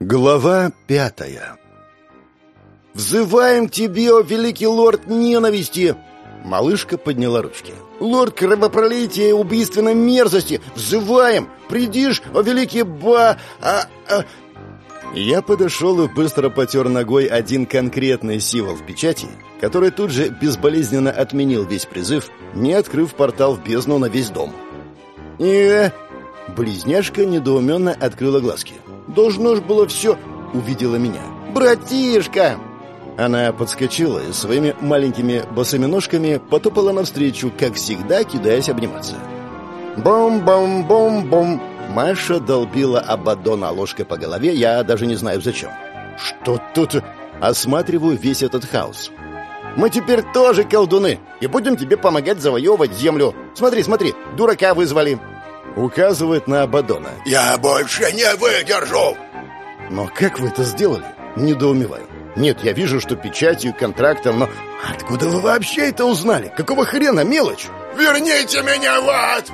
Глава пятая «Взываем тебе, о великий лорд ненависти!» Малышка подняла ручки. «Лорд кровопролития и убийственной мерзости! Взываем! Придишь, о великий ба... А, а... Я подошел и быстро потер ногой один конкретный символ в печати, который тут же безболезненно отменил весь призыв, не открыв портал в бездну на весь дом. «Э...» Близняшка недоуменно открыла глазки. Должно ж было все...» Увидела меня. «Братишка!» Она подскочила и своими маленькими босыми ножками потопала навстречу, как всегда, кидаясь обниматься. «Бум-бум-бум-бум!» Маша долбила Абаддона ложкой по голове, я даже не знаю зачем. «Что тут?» Осматриваю весь этот хаос. «Мы теперь тоже колдуны и будем тебе помогать завоевывать землю. Смотри, смотри, дурака вызвали!» Указывает на Абадона. «Я больше не выдержу!» «Но как вы это сделали?» Недоумеваю. «Нет, я вижу, что печатью, контрактом, но откуда вы вообще это узнали? Какого хрена мелочь?» «Верните меня в ад!»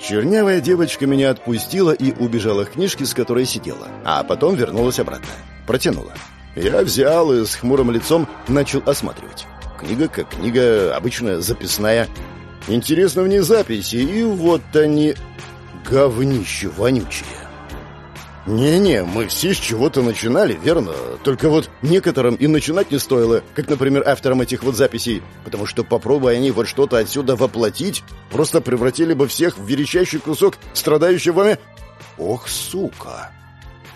Чернявая девочка меня отпустила и убежала к книжке, с которой сидела, а потом вернулась обратно. Протянула. Я взял и с хмурым лицом начал осматривать. Книга как книга, обычная записная. Интересно в ней записи, и вот они... Говнище вонючее. Не-не, мы все с чего-то начинали, верно? Только вот некоторым и начинать не стоило, как, например, авторам этих вот записей, потому что попробуя они вот что-то отсюда воплотить, просто превратили бы всех в верещащий кусок страдающего... Ох, сука!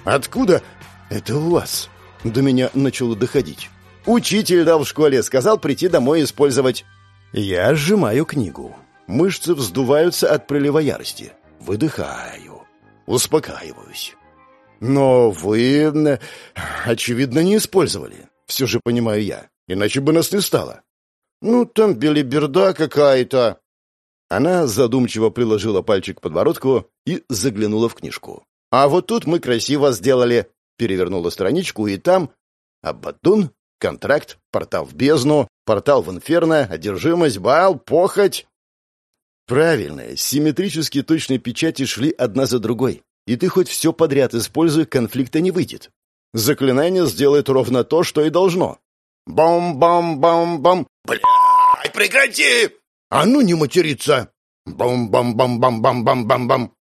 Откуда это у вас? До меня начало доходить. Учитель дал в школе, сказал прийти домой использовать. Я сжимаю книгу. Мышцы вздуваются от прилива ярости. Выдыхаю. Успокаиваюсь. Но вы, очевидно, не использовали. Все же понимаю я. Иначе бы нас не стало. Ну, там белиберда какая-то. Она задумчиво приложила пальчик к подбородку и заглянула в книжку. А вот тут мы красиво сделали. Перевернула страничку, и там... Абадун, контракт, портал в бездну, портал в инферно, одержимость, бал, похоть. Правильно, симметрически точные печати шли одна за другой. И ты хоть все подряд используй, конфликта не выйдет. Заклинание сделает ровно то, что и должно. Бом-бом-бом-бом. Блядь, прекрати! А ну не материться! Бом-бом-бом-бом-бом-бом-бом.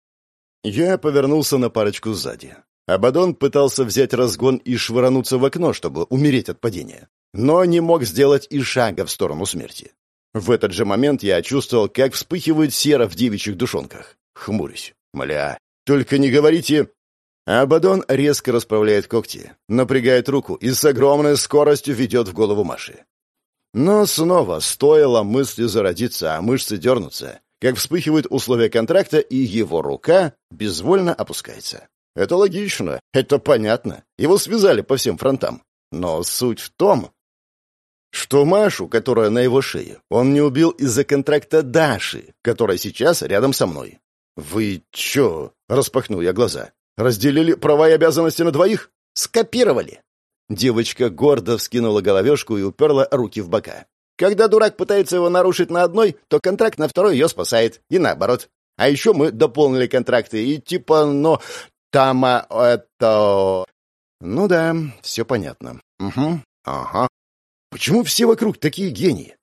Я повернулся на парочку сзади. Абадон пытался взять разгон и швырнуться в окно, чтобы умереть от падения, но не мог сделать и шага в сторону смерти. В этот же момент я чувствовал, как вспыхивает сера в девичьих душонках. Хмурюсь. Мля, только не говорите... Абадон резко расправляет когти, напрягает руку и с огромной скоростью ведет в голову Маши. Но снова стоило мысли зародиться, а мышцы дернуться, как вспыхивают условия контракта, и его рука безвольно опускается. Это логично, это понятно. Его связали по всем фронтам. Но суть в том, что Машу, которая на его шее, он не убил из-за контракта Даши, которая сейчас рядом со мной. «Вы чё?» — распахнул я глаза. «Разделили права и обязанности на двоих?» «Скопировали!» Девочка гордо вскинула головешку и уперла руки в бока. «Когда дурак пытается его нарушить на одной, то контракт на второй ее спасает. И наоборот. А еще мы дополнили контракты, и типа, но... Тама... это... Ну да, все понятно. Угу, ага. Почему все вокруг такие гении?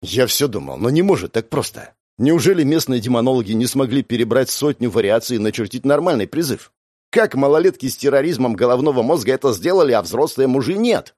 Я все думал, но не может так просто. Неужели местные демонологи не смогли перебрать сотню вариаций и начертить нормальный призыв? Как малолетки с терроризмом головного мозга это сделали, а взрослые мужи нет?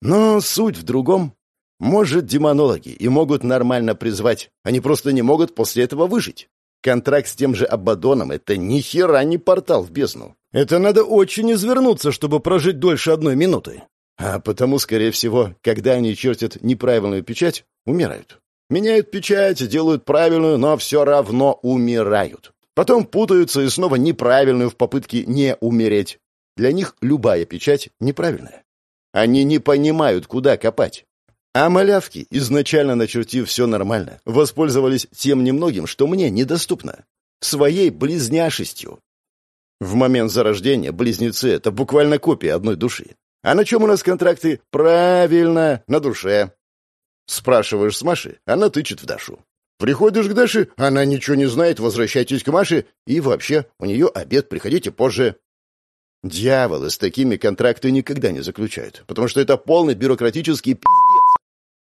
Но суть в другом. Может, демонологи и могут нормально призвать, они просто не могут после этого выжить. Контракт с тем же Абадоном — это ни хера не портал в бездну. Это надо очень извернуться, чтобы прожить дольше одной минуты. А потому, скорее всего, когда они чертят неправильную печать, умирают. Меняют печать, делают правильную, но все равно умирают. Потом путаются и снова неправильную в попытке не умереть. Для них любая печать неправильная. Они не понимают, куда копать. А малявки, изначально начертив все нормально, воспользовались тем немногим, что мне недоступно. Своей близняшестью. В момент зарождения близнецы — это буквально копия одной души. А на чем у нас контракты? Правильно, на душе. Спрашиваешь с Маши, она тычет в Дашу. Приходишь к Даше, она ничего не знает, возвращайтесь к Маше, и вообще, у нее обед, приходите позже. Дьяволы с такими контракты никогда не заключают, потому что это полный бюрократический пиздец.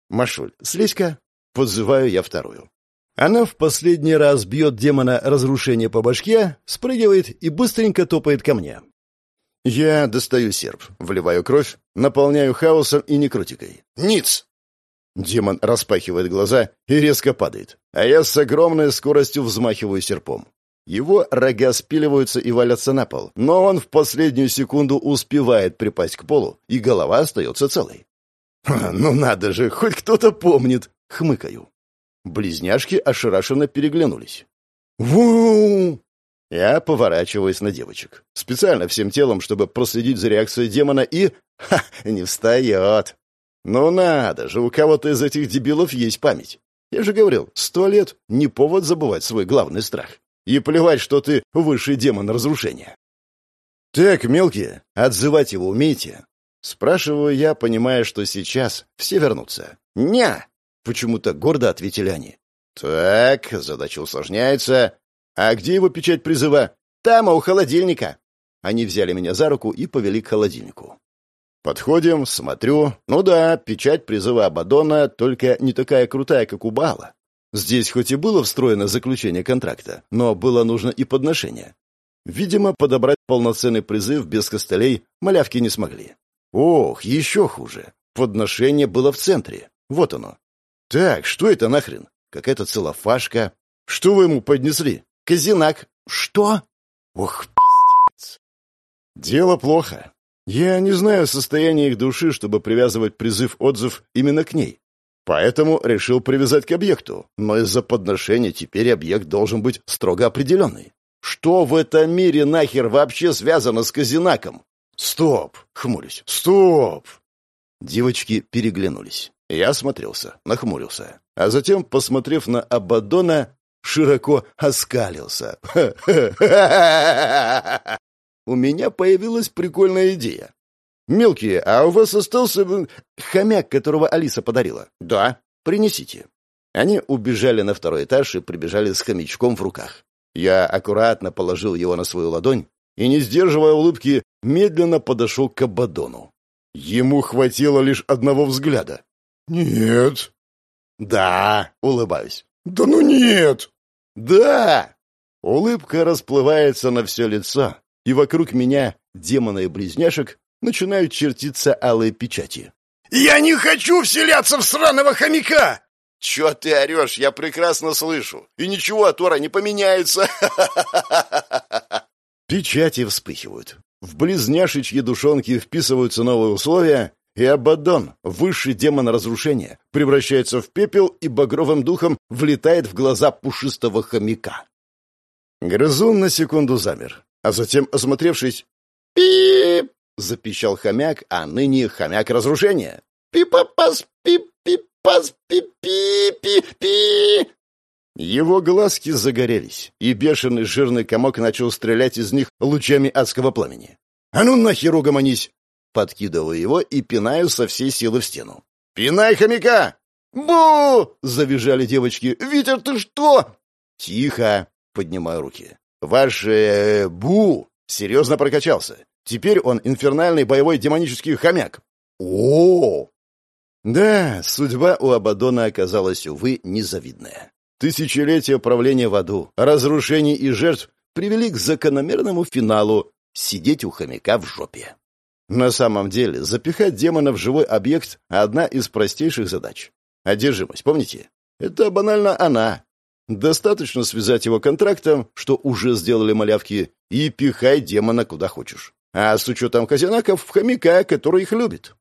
Машуль, слезь-ка. Я вторую. Она в последний раз бьет демона разрушения по башке, спрыгивает и быстренько топает ко мне. Я достаю серп, вливаю кровь, наполняю хаосом и некротикой. Ниц! Демон распахивает глаза и резко падает, а я с огромной скоростью взмахиваю серпом. Его рога спиливаются и валятся на пол, но он в последнюю секунду успевает припасть к полу, и голова остается целой. «Ну надо же, хоть кто-то помнит!» — хмыкаю. Близняшки ошарашенно переглянулись. «Ву!» Я поворачиваюсь на девочек. Специально всем телом, чтобы проследить за реакцией демона и... Ха! Не встает! Ну надо же, у кого-то из этих дебилов есть память. Я же говорил, сто лет — не повод забывать свой главный страх. И плевать, что ты высший демон разрушения. «Так, мелкие, отзывать его умеете?» Спрашиваю я, понимая, что сейчас все вернутся. «Ня!» Почему-то гордо ответили они. «Так, задача усложняется. А где его печать призыва?» «Там, а у холодильника». Они взяли меня за руку и повели к холодильнику. Подходим, смотрю. Ну да, печать призыва Абадона, только не такая крутая, как у Бала. Здесь хоть и было встроено заключение контракта, но было нужно и подношение. Видимо, подобрать полноценный призыв без костылей малявки не смогли. Ох, еще хуже. Подношение было в центре. Вот оно. Так, что это нахрен? Какая-то целлофашка. Что вы ему поднесли? Казинак. Что? Ох, пиздец. Дело плохо. Я не знаю состояния их души, чтобы привязывать призыв-отзыв именно к ней. Поэтому решил привязать к объекту. Но из-за подношения теперь объект должен быть строго определенный. Что в этом мире нахер вообще связано с Казинаком? Стоп! Хмурюсь. Стоп! Девочки переглянулись. Я осмотрелся, нахмурился. А затем, посмотрев на Абадона, широко оскалился. У меня появилась прикольная идея. «Мелкие, а у вас остался хомяк, которого Алиса подарила?» «Да». «Принесите». Они убежали на второй этаж и прибежали с хомячком в руках. Я аккуратно положил его на свою ладонь и, не сдерживая улыбки, медленно подошел к Абадону. Ему хватило лишь одного взгляда. «Нет». «Да», — улыбаюсь. «Да ну нет!» «Да!» Улыбка расплывается на все лицо, и вокруг меня, демона и близняшек, начинают чертиться алые печати. «Я не хочу вселяться в сраного хомяка!» «Чё ты орёшь? Я прекрасно слышу. И ничего от Ора не поменяется!» Печати вспыхивают. В близняшечьи душонки вписываются новые условия, и Абаддон, высший демон разрушения, превращается в пепел и багровым духом влетает в глаза пушистого хомяка. Грызун на секунду замер, а затем, осмотревшись, «Пип!» — запищал хомяк, а ныне хомяк разрушения. «Пипа-пас, пип-пипас, пи-пи-пи-пи!» Его глазки загорелись, и бешеный жирный комок начал стрелять из них лучами адского пламени. «А ну нахер угомонись!» Подкидываю его и пинаю со всей силы в стену. «Пинай хомяка!» «Бу!» — завизжали девочки. «Витя, ты что?» «Тихо!» — поднимаю руки. «Ваш э, Бу серьезно прокачался. Теперь он инфернальный боевой демонический хомяк». О! Да, судьба у Абадона оказалась, увы, незавидная. Тысячелетия правления в аду, разрушений и жертв привели к закономерному финалу — сидеть у хомяка в жопе. На самом деле, запихать демона в живой объект — одна из простейших задач. Одержимость, помните? Это банально она. Достаточно связать его контрактом, что уже сделали малявки, и пихай демона куда хочешь. А с учетом казинаков в хомяка, который их любит.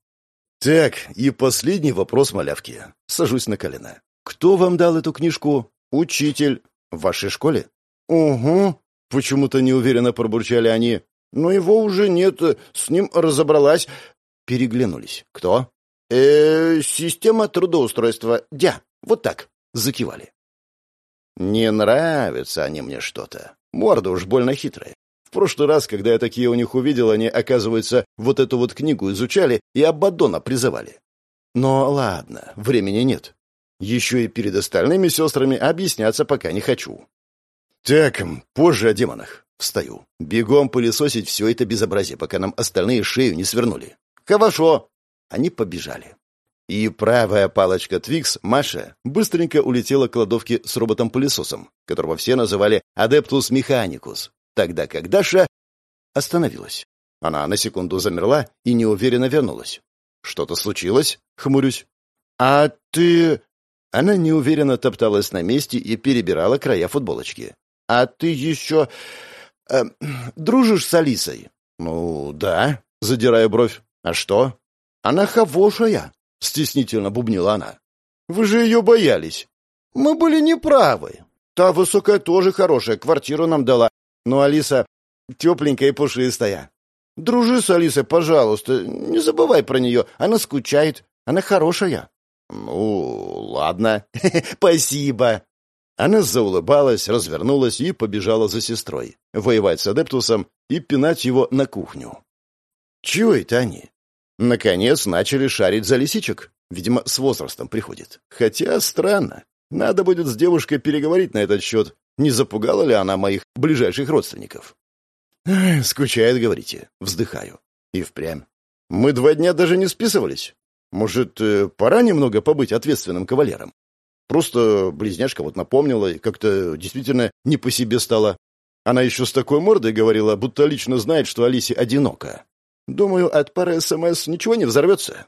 Так, и последний вопрос малявки. Сажусь на колено. Кто вам дал эту книжку? Учитель. В вашей школе? Угу. Почему-то неуверенно пробурчали они. Но его уже нет, с ним разобралась. Переглянулись. Кто? э, -э система трудоустройства. Дя. Вот так. Закивали. Не нравятся они мне что-то. Морда уж больно хитрая. В прошлый раз, когда я такие у них увидел, они, оказывается, вот эту вот книгу изучали и Абаддона призывали. Но ладно, времени нет. Еще и перед остальными сестрами объясняться пока не хочу. Так, позже о демонах. Встаю. Бегом пылесосить все это безобразие, пока нам остальные шею не свернули. Хорошо. Они побежали. И правая палочка Твикс, Маша, быстренько улетела к кладовке с роботом-пылесосом, которого все называли Адептус Механикус, тогда как Даша остановилась. Она на секунду замерла и неуверенно вернулась. «Что-то случилось?» — хмурюсь. «А ты...» Она неуверенно топталась на месте и перебирала края футболочки. «А ты еще... Э, дружишь с Алисой?» «Ну, да», — задирая бровь. «А что?» «Она хорошая», — стеснительно бубнила она. «Вы же ее боялись». «Мы были неправы. Та высокая тоже хорошая, квартиру нам дала. Но Алиса тепленькая и пушистая. Дружи с Алисой, пожалуйста, не забывай про нее. Она скучает, она хорошая». «Ну, ладно. Спасибо». Она заулыбалась, развернулась и побежала за сестрой, воевать с Адептусом и пинать его на кухню. Чего это они? Наконец начали шарить за лисичек. Видимо, с возрастом приходит. Хотя странно. Надо будет с девушкой переговорить на этот счет. Не запугала ли она моих ближайших родственников? «Скучает, говорите?» Вздыхаю. И впрямь. Мы два дня даже не списывались. Может, э, пора немного побыть ответственным кавалером? Просто близняшка вот напомнила, и как-то действительно не по себе стало. Она еще с такой мордой говорила, будто лично знает, что Алисе одиноко. Думаю, от пары СМС ничего не взорвется.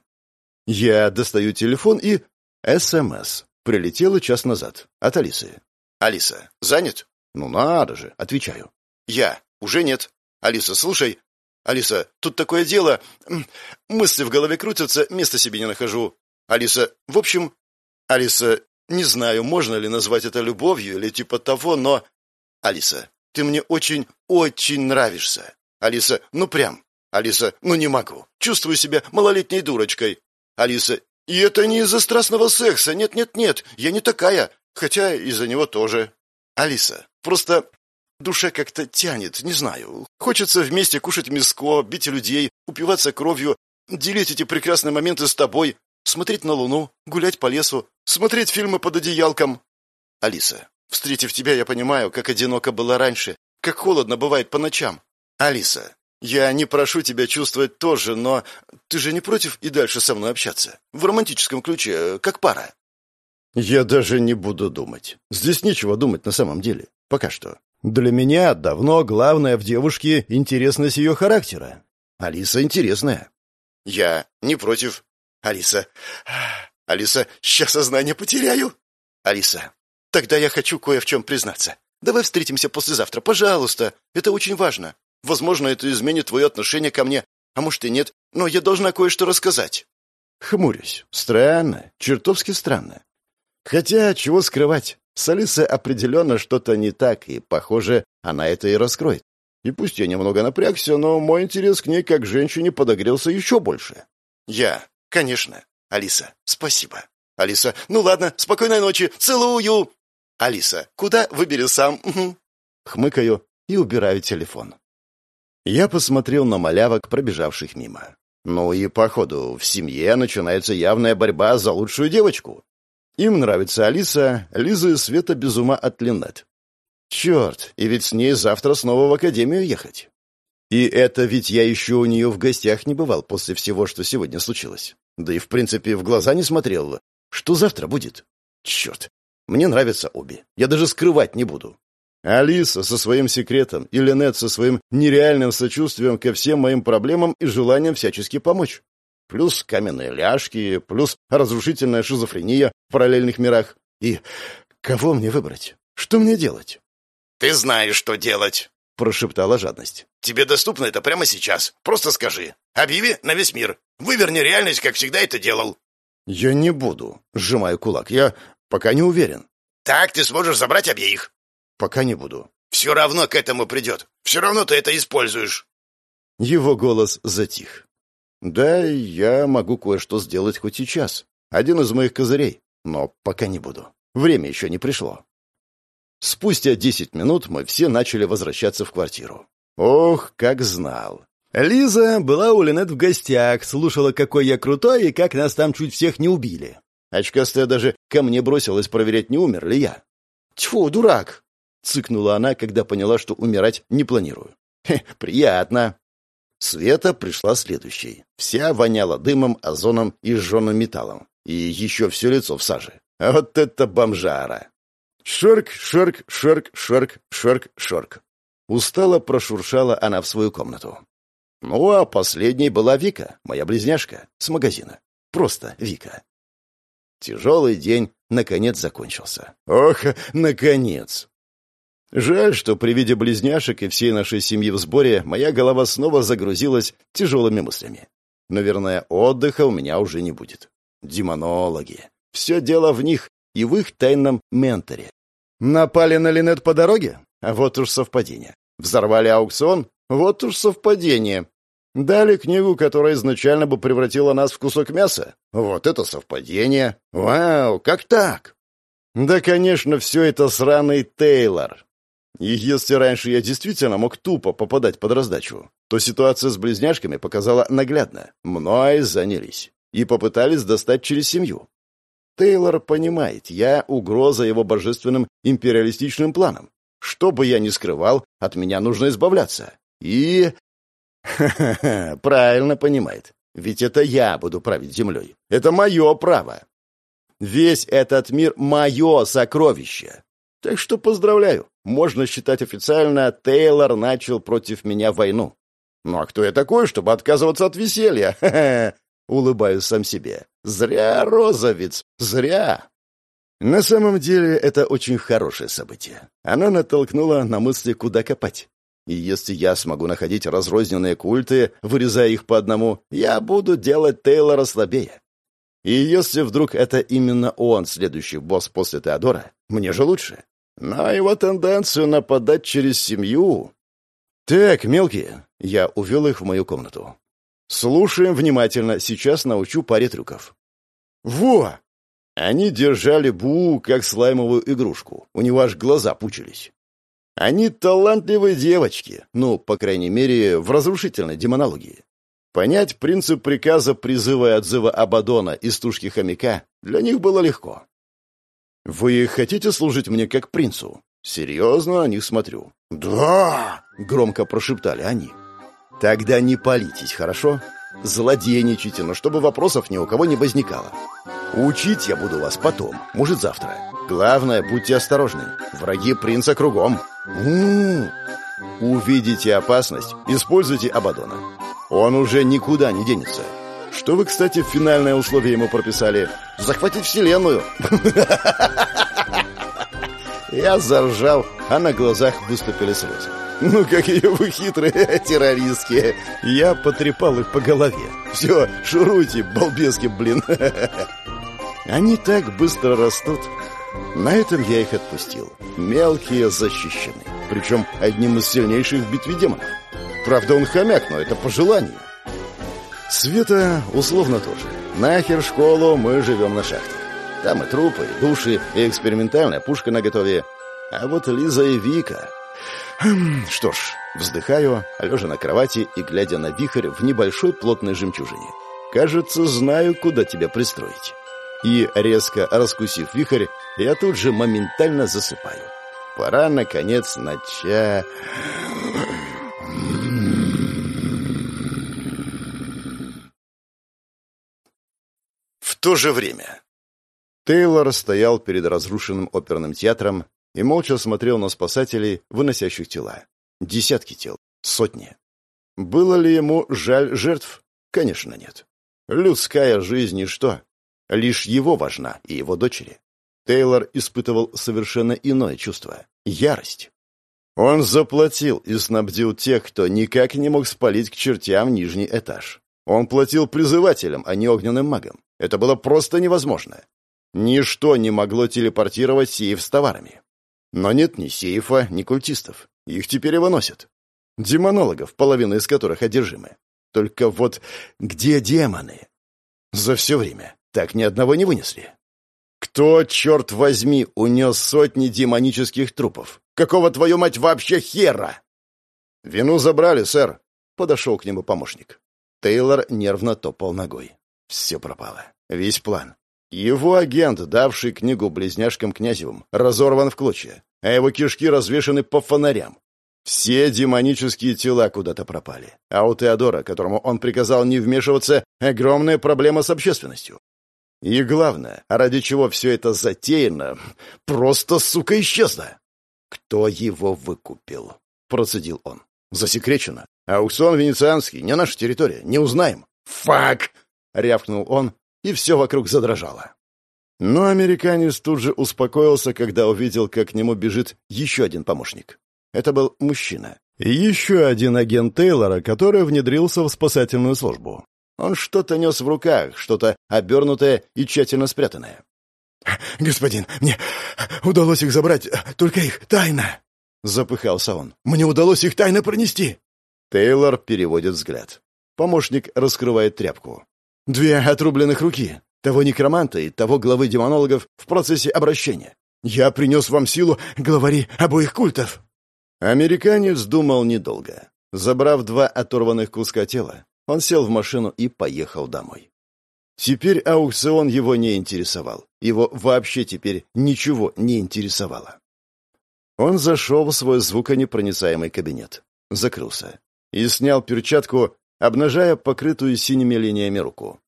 Я достаю телефон и... СМС. Прилетела час назад. От Алисы. «Алиса, занят?» «Ну надо же», — отвечаю. «Я. Уже нет. Алиса, слушай. Алиса, тут такое дело. Мысли в голове крутятся, места себе не нахожу. Алиса, в общем... Алиса, не знаю, можно ли назвать это любовью или типа того, но... Алиса, ты мне очень-очень нравишься. Алиса, ну прям. Алиса, ну не могу. Чувствую себя малолетней дурочкой. Алиса, и это не из-за страстного секса. Нет-нет-нет, я не такая. Хотя из-за него тоже. Алиса, просто душа как-то тянет, не знаю. Хочется вместе кушать мяско, бить людей, упиваться кровью, делить эти прекрасные моменты с тобой, смотреть на луну, гулять по лесу, смотреть фильмы под одеялком. Алиса, встретив тебя, я понимаю, как одиноко было раньше, как холодно бывает по ночам. Алиса, я не прошу тебя чувствовать тоже, но ты же не против и дальше со мной общаться? В романтическом ключе, как пара. Я даже не буду думать. Здесь нечего думать на самом деле. Пока что. Для меня давно главное в девушке интересность ее характера. Алиса интересная. Я не против. Алиса. Алиса, сейчас сознание потеряю. Алиса. Тогда я хочу кое в чем признаться. Давай встретимся послезавтра, пожалуйста. Это очень важно. Возможно, это изменит твое отношение ко мне, а может и нет, но я должна кое-что рассказать. Хмурюсь. Странно, чертовски странно. Хотя, чего скрывать, с Алисой определенно что-то не так, и, похоже, она это и раскроет. И пусть я немного напрягся, но мой интерес к ней как женщине подогрелся еще больше. Я «Конечно. Алиса, спасибо». «Алиса, ну ладно, спокойной ночи, целую». «Алиса, куда? Выбери сам». Хмыкаю и убираю телефон. Я посмотрел на малявок, пробежавших мимо. Ну и, походу, в семье начинается явная борьба за лучшую девочку. Им нравится Алиса, Лиза и Света без ума от Линет. Черт, и ведь с ней завтра снова в академию ехать. И это ведь я еще у нее в гостях не бывал после всего, что сегодня случилось. Да и, в принципе, в глаза не смотрел. Что завтра будет? Черт, мне нравятся обе. Я даже скрывать не буду. Алиса со своим секретом и Линет со своим нереальным сочувствием ко всем моим проблемам и желанием всячески помочь. Плюс каменные ляжки, плюс разрушительная шизофрения в параллельных мирах. И кого мне выбрать? Что мне делать? «Ты знаешь, что делать!» — прошептала жадность. «Тебе доступно это прямо сейчас. Просто скажи. Объяви на весь мир. Выверни реальность, как всегда это делал». «Я не буду», — сжимаю кулак. «Я пока не уверен». «Так ты сможешь забрать обеих». «Пока не буду». «Все равно к этому придет. Все равно ты это используешь». Его голос затих. «Да, я могу кое-что сделать хоть сейчас. Один из моих козырей. Но пока не буду. Время еще не пришло». Спустя десять минут мы все начали возвращаться в квартиру. Ох, как знал. Лиза была у Линет в гостях, слушала, какой я крутой и как нас там чуть всех не убили. Очкастая даже ко мне бросилась проверять, не умер ли я. Тьфу, дурак! цыкнула она, когда поняла, что умирать не планирую. «Хе, приятно!» Света пришла следующей. Вся воняла дымом, озоном и сжженным металлом. И еще все лицо в саже. Вот это бомжара! Шорк, шорк, шорк, шорк, шорк, шорк. Устало прошуршала она в свою комнату. Ну, а последней была Вика, моя близняшка, с магазина. Просто Вика. Тяжелый день, наконец, закончился. Ох, наконец! Жаль, что при виде близняшек и всей нашей семьи в сборе моя голова снова загрузилась тяжелыми мыслями. Наверное, отдыха у меня уже не будет. Демонологи. Все дело в них и в их тайном менторе. Напали на Линет по дороге? Вот уж совпадение. Взорвали аукцион? Вот уж совпадение. Дали книгу, которая изначально бы превратила нас в кусок мяса? Вот это совпадение. Вау, как так? Да, конечно, все это сраный Тейлор. И если раньше я действительно мог тупо попадать под раздачу, то ситуация с близняшками показала наглядно. Мной занялись. И попытались достать через семью. Тейлор понимает, я угроза его божественным империалистичным планам. Что бы я ни скрывал, от меня нужно избавляться. И... Ха-ха-ха, правильно понимает. Ведь это я буду править землей. Это мое право. Весь этот мир — мое сокровище. Так что поздравляю. Можно считать официально, Тейлор начал против меня войну. Ну а кто я такой, чтобы отказываться от веселья? Ха-ха. Улыбаюсь сам себе. Зря, Розовец, зря. На самом деле это очень хорошее событие. Оно натолкнуло на мысли, куда копать. И если я смогу находить разрозненные культы, вырезая их по одному, я буду делать Тейлора слабее. И если вдруг это именно он, следующий босс после Теодора, мне же лучше. Но его тенденцию нападать через семью... Так, мелкие, я увел их в мою комнату. Слушаем внимательно, сейчас научу паре трюков. Во! Они держали Бу как слаймовую игрушку. У него аж глаза пучились. Они талантливые девочки, ну, по крайней мере, в разрушительной демонологии. Понять принцип приказа призыва и отзыва Абадона из тушки хомяка для них было легко. «Вы хотите служить мне как принцу?» «Серьезно на них смотрю». «Да!» — громко прошептали они. «Тогда не палитесь, хорошо? Злодейничайте, но чтобы вопросов ни у кого не возникало. Учить я буду вас потом, может, завтра. Главное, будьте осторожны. Враги принца кругом. У -у -у. Увидите опасность, используйте Абадона. Он уже никуда не денется. Что вы, кстати, в финальное условие ему прописали? Захватить Вселенную. Я заржал, а на глазах выступили слезы. Ну, какие вы хитрые террористки. Я потрепал их по голове. Все, шуруйте, балбески, блин. Они так быстро растут. На этом я их отпустил. Мелкие защищены. Причем одним из сильнейших в битве демонов. Правда, он хомяк, но это по желанию. Света условно тоже. Нахер школу, мы живем на шахте. Там и трупы, и души, и экспериментальная пушка наготове. А вот Лиза и Вика... Хм, что ж, вздыхаю, лежа на кровати и глядя на вихрь в небольшой плотной жемчужине. Кажется, знаю, куда тебя пристроить. И, резко раскусив вихрь, я тут же моментально засыпаю. Пора, наконец, начать... то же время. Тейлор стоял перед разрушенным оперным театром и молча смотрел на спасателей, выносящих тела. Десятки тел, сотни. Было ли ему жаль жертв? Конечно, нет. Людская жизнь — ничто. Лишь его важна и его дочери. Тейлор испытывал совершенно иное чувство — ярость. Он заплатил и снабдил тех, кто никак не мог спалить к чертям нижний этаж. Он платил призывателям, а не огненным магам. Это было просто невозможно. Ничто не могло телепортировать сейф с товарами. Но нет ни сейфа, ни культистов. Их теперь и выносят. Демонологов, половина из которых одержимы. Только вот где демоны? За все время так ни одного не вынесли. Кто, черт возьми, унес сотни демонических трупов? Какого, твою мать, вообще хера? Вину забрали, сэр. Подошел к нему помощник. Тейлор нервно топал ногой. Все пропало. Весь план. Его агент, давший книгу близняшкам Князевым, разорван в клочья. а его кишки развешаны по фонарям. Все демонические тела куда-то пропали. А у Теодора, которому он приказал не вмешиваться, огромная проблема с общественностью. И главное, ради чего все это затеяно, просто, сука, исчезло. «Кто его выкупил?» — процедил он. «Засекречено. Аукцион венецианский, не наша территория, не узнаем». «Фак!» — рявкнул он, и все вокруг задрожало. Но американец тут же успокоился, когда увидел, как к нему бежит еще один помощник. Это был мужчина. И еще один агент Тейлора, который внедрился в спасательную службу. Он что-то нес в руках, что-то обернутое и тщательно спрятанное. «Господин, мне удалось их забрать, только их тайно!» Запыхался он. «Мне удалось их тайно пронести!» Тейлор переводит взгляд. Помощник раскрывает тряпку. «Две отрубленных руки. Того некроманта и того главы демонологов в процессе обращения. Я принес вам силу главари обоих культов!» Американец думал недолго. Забрав два оторванных куска тела, он сел в машину и поехал домой. Теперь аукцион его не интересовал. Его вообще теперь ничего не интересовало. Он зашел в свой звуконепроницаемый кабинет, закрылся и снял перчатку, обнажая покрытую синими линиями руку.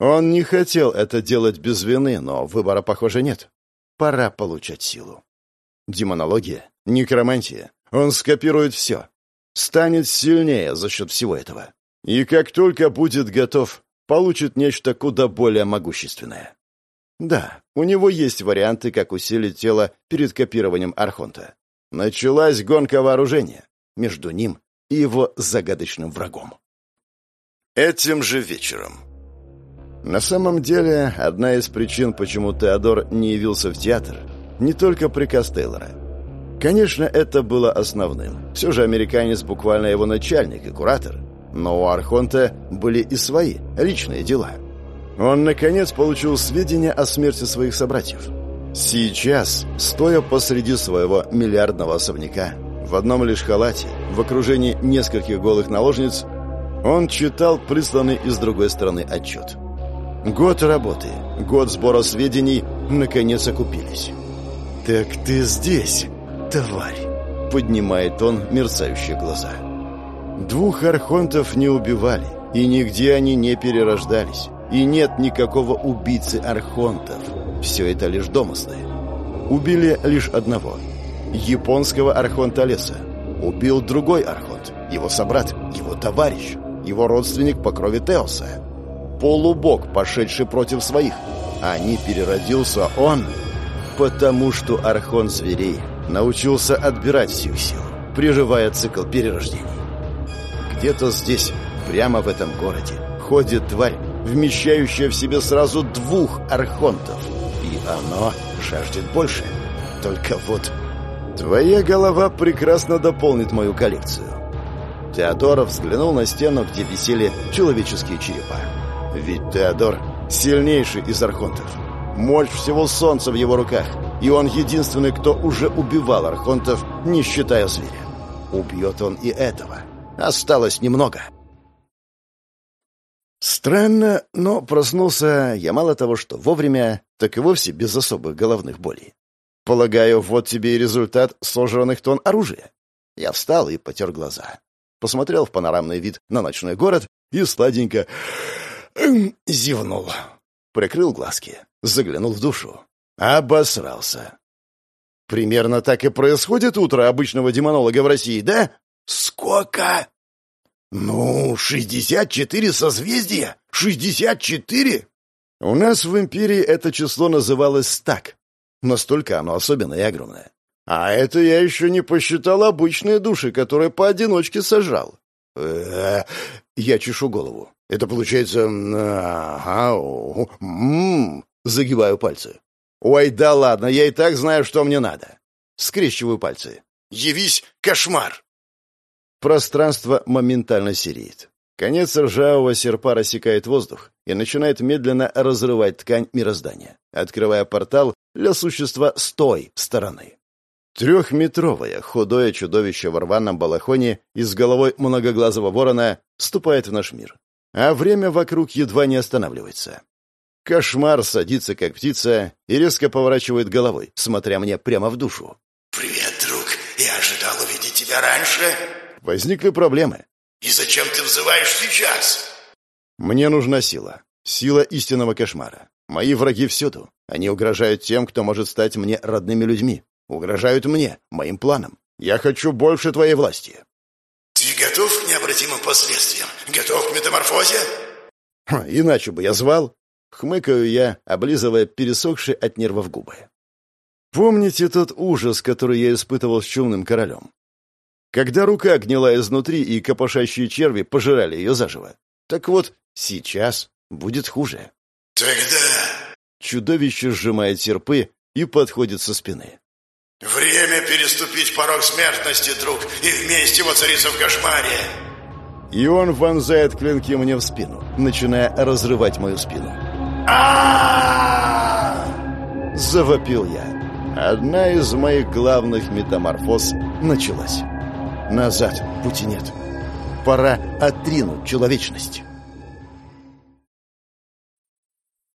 Он не хотел это делать без вины, но выбора, похоже, нет. Пора получать силу. Демонология, некромантия, он скопирует все. Станет сильнее за счет всего этого. И как только будет готов, получит нечто куда более могущественное. Да, у него есть варианты, как усилить тело перед копированием Архонта. Началась гонка вооружения между ним и его загадочным врагом. Этим же вечером. На самом деле, одна из причин, почему Теодор не явился в театр, не только приказ Тейлора — Конечно, это было основным. Все же американец буквально его начальник и куратор. Но у Архонта были и свои, личные дела. Он, наконец, получил сведения о смерти своих собратьев. Сейчас, стоя посреди своего миллиардного особняка, в одном лишь халате, в окружении нескольких голых наложниц, он читал присланный из другой стороны отчет. Год работы, год сбора сведений, наконец окупились. «Так ты здесь!» тварь!» — поднимает он мерцающие глаза. Двух архонтов не убивали, и нигде они не перерождались, и нет никакого убийцы архонтов. Все это лишь домыслы. Убили лишь одного — японского архонта леса. Убил другой архонт, его собрат, его товарищ, его родственник по крови Теоса. Полубог, пошедший против своих. А не переродился он, потому что архон зверей научился отбирать всю силу, приживая цикл перерождений. Где-то здесь, прямо в этом городе, ходит тварь, вмещающая в себе сразу двух архонтов. И оно жаждет больше. Только вот твоя голова прекрасно дополнит мою коллекцию. Теодоров взглянул на стену, где висели человеческие черепа. Ведь Теодор — сильнейший из архонтов. Мощь всего солнца в его руках — и он единственный, кто уже убивал архонтов, не считая зверя. Убьет он и этого. Осталось немного. Странно, но проснулся я мало того, что вовремя, так и вовсе без особых головных болей. Полагаю, вот тебе и результат сожранных тонн оружия. Я встал и потер глаза. Посмотрел в панорамный вид на ночной город и сладенько зевнул. Прикрыл глазки, заглянул в душу. Обосрался. Примерно так и происходит утро обычного демонолога в России, да? Сколько? Ну, шестьдесят четыре созвездия? Шестьдесят четыре? У нас в империи это число называлось так. Настолько оно особенное и огромное. А это я еще не посчитал обычные души, которые поодиночке сожрал. Э я чешу голову. Это получается... Ага, загибаю пальцы. «Ой, да ладно, я и так знаю, что мне надо». Скрещиваю пальцы. «Явись, кошмар!» Пространство моментально сереет. Конец ржавого серпа рассекает воздух и начинает медленно разрывать ткань мироздания, открывая портал для существа с той стороны. Трехметровое худое чудовище в рваном балахоне и с головой многоглазого ворона вступает в наш мир. А время вокруг едва не останавливается. Кошмар садится, как птица, и резко поворачивает головой, смотря мне прямо в душу. «Привет!» тебя раньше?» Возникли проблемы. «И зачем ты взываешь сейчас?» «Мне нужна сила. Сила истинного кошмара. Мои враги всюду. Они угрожают тем, кто может стать мне родными людьми. Угрожают мне, моим планам. Я хочу больше твоей власти». «Ты готов к необратимым последствиям? Готов к метаморфозе?» Ха, «Иначе бы я звал». Хмыкаю я, облизывая пересохшие от нервов губы. Помните тот ужас, который я испытывал с чумным королем? Когда рука гнила изнутри, и копошащие черви пожирали ее заживо. Так вот, сейчас будет хуже. «Тогда...» Чудовище сжимает серпы и подходит со спины. «Время переступить порог смертности, друг, и вместе воцариться в кошмаре!» И он вонзает клинки мне в спину, начиная разрывать мою спину. а Завопил я. Одна из моих главных метаморфоз началась. Назад пути нет. Пора отринуть человечность.